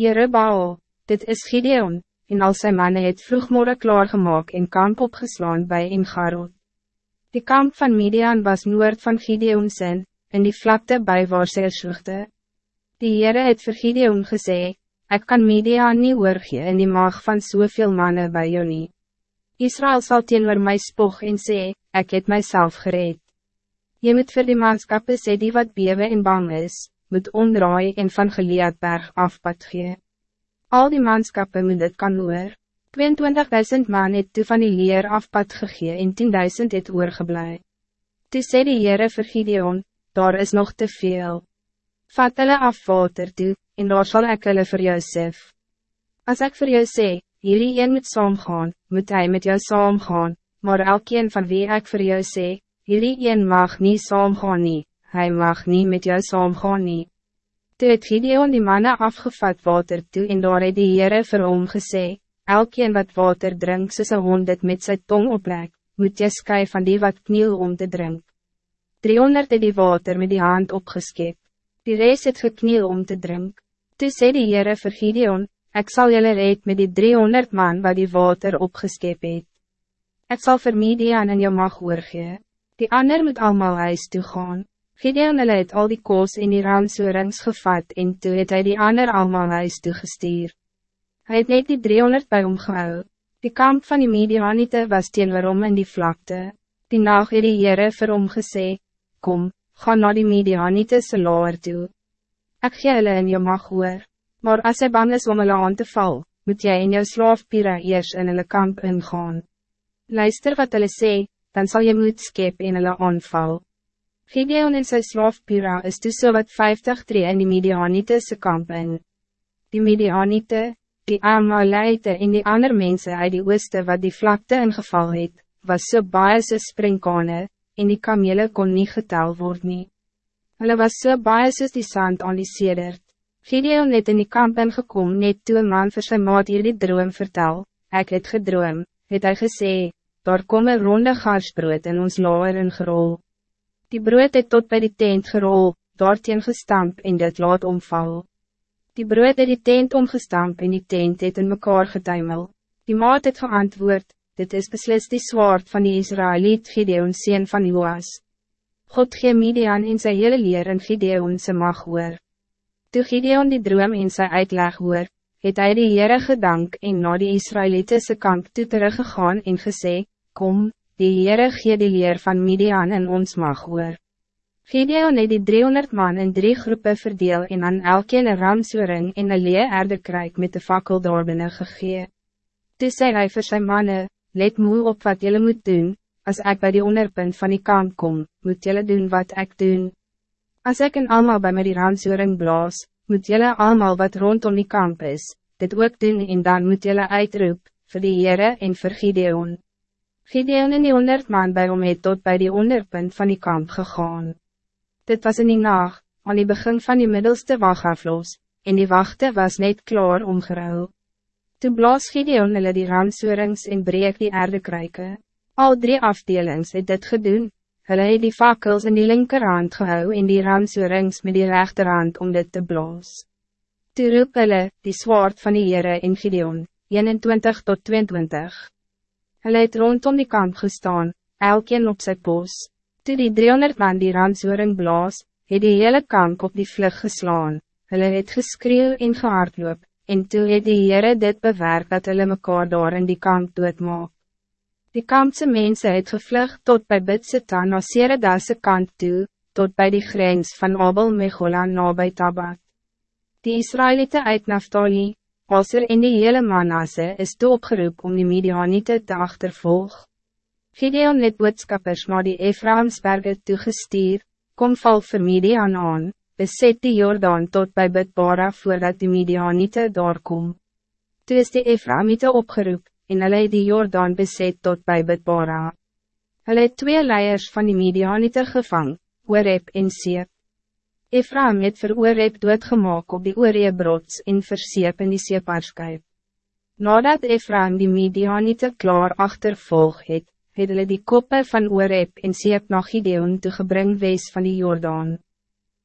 Jerubaal, dit is Gideon, en al sy manne het vroegmorgen klaargemaak en kamp opgeslaan bij Ingarot. Die kamp van Midian was noord van Gideon sin, in die vlakte bij waar sy sloegde. Die Heere het vir Gideon gesê, ik kan Midian nie oorgee in die maag van soveel mannen bij jou nie. Israël zal teenoor my spog en sê, ek het myself gereed. Je moet vir die manskappe sê die wat bewe en bang is, moet omdraai en van Geleedberg afpad gee. Al die manskappe moet dit kan hoor. 22.000 man het toe van die leer afpad gegee en 10.000 het oorgeblij. Toe sê die Heere vir Gideon, daar is nog te veel. Vat hulle af water toe, en daar zal ek hulle vir jou sef. As ek vir jou sê, hierdie een moet saamgaan, moet hij met jou saamgaan, maar elkeen van wie ik voor jou sê, hierdie een mag niet saamgaan nie, hy mag niet met jou saamgaan nie. Toe het Gideon die mannen afgevat water toe en daar het die Heere vir hom gesê, elkeen wat water drink soos een hond het met sy tong oplek, moet jy sky van die wat kniel om te drink. 300 het die water met die hand opgeskep, die reis het gekniel om te drink. Toe sê die Heere vir Gideon, ek sal julle red met die 300 man wat die water opgeskep het. Ik zal vir Midian in jou mag oorgee. Die ander moet allemaal huis toe gaan. Gideon hulle het al die koos in die ramsoorings gevat en toe het hy die ander allemaal huis toe gestuur. Hy het net die 300 bij hom gehou. Die kamp van die Midianite was teenoor hom in die vlakte. Die nacht het die Heere vir hom gesê, Kom, ga naar die Midianite se laar toe. Ek gee hulle in jou mag hoor, maar als hy bang is om hulle aan te val, moet jy in jou slaaf Pira eers in hulle kamp ingaan luister wat hulle sê, dan zal je moed skep en hulle aanval. Gideon en sy slaaf Pira is toe so wat 50 tree in die Midianite se kamp in. Die Midianite, die Amalite en die ander mensen uit die ooste wat die vlakte ingeval het, was so baie soos springkane, en die kamele kon niet getel word nie. Hulle was so baie soos die sand aan die sedert. Gideon het in die kamp ingekom net toe een man vir sy maat hier die droom vertel, ek het gedroom, het hy gesê, daar kom een ronde garsbrood in ons laar in gerol. Die brood het tot bij die tent gerol, daarteen gestamp en dit laat omval. Die brood het die tent omgestamp en die tent het in mekaar getuimel. Die maat het geantwoord, dit is beslis die zwaard van die Israëliet Gideon sien van Joas. God gee Midian in sy hele leer in Gideon se mag hoor. Toe Gideon die droom in sy uitleg hoor, het hy die Heere gedank en na die Israëlitische kant toe teruggegaan en gesê, Kom, die Heere gee die leer van Midian in ons mag hoor. Gideon het die 300 man in drie groepen verdeel en aan elkeen een ramsoering en een lee erdekruik met de fakkel doorbinne gegee. Toe sê hy vir sy manne, let moe op wat jullie moet doen, als ik bij die onderpunt van die kant kom, moet jullie doen wat ik doen. Als ik een allemaal bij mij die ramsoering blaas, moet jullie allemaal wat rondom die kamp is, dit ook doen en dan moet jullie uitroep, voor die Heere en voor Gideon. Gideon en die honderd man bij hom het tot bij die onderpunt van die kamp gegaan. Dit was in die nacht, aan die begin van die middelste wachtafloos, en die wachte was net klaar omgeruil. Toen blaas Gideon hulle die ramsoorings en breek die aarde kruike. Al drie afdelings het dit gedoen, Hulle het die fakkels in die linkerhand gehou en die ramsoorings met die rechterhand om dit te blaas. Toe roep hulle, die zwaard van die Heere in Gideon, 21 tot 22. Hulle het rondom die kamp gestaan, elkeen op sy pos. Toe die 300 man die ramsooring blaas, het die hele kamp op die vlug geslaan. Hulle het geskreeuw en gehardloop, en toe het die Heere dit bewerk dat hulle mekaar daar in die kamp doodmaak. Die kampse mensen het gevlug tot bij Bitseta na Seredase kant toe, tot bij die grens van Abel Mechola na bij Tabat. Die Israëlieten uit Naftali, Aser en die hele Manasse is toe opgeroep om die Midianite te achtervolg. Gideon het boodskappers na die Ephraimsberge toegestuur, kom val vir Midian aan, beset die Jordaan tot bij Bidbara voordat die Midianite daar kom. Toe is die Ephraimite opgeroep, en hulle het die Jordaan beset tot bij Bidbara. Hulle het twee leiers van die Medianite gevang, Ooreb en Seep. Ephraim het vir Ooreb doodgemaak op die Ooreebrots en vir Seep in die Seeparskuip. Nadat Ephraim die Medianite klaar achtervolg het, het hulle die koppe van Ooreb en Seep na Gideon toegebring wees van die Jordaan.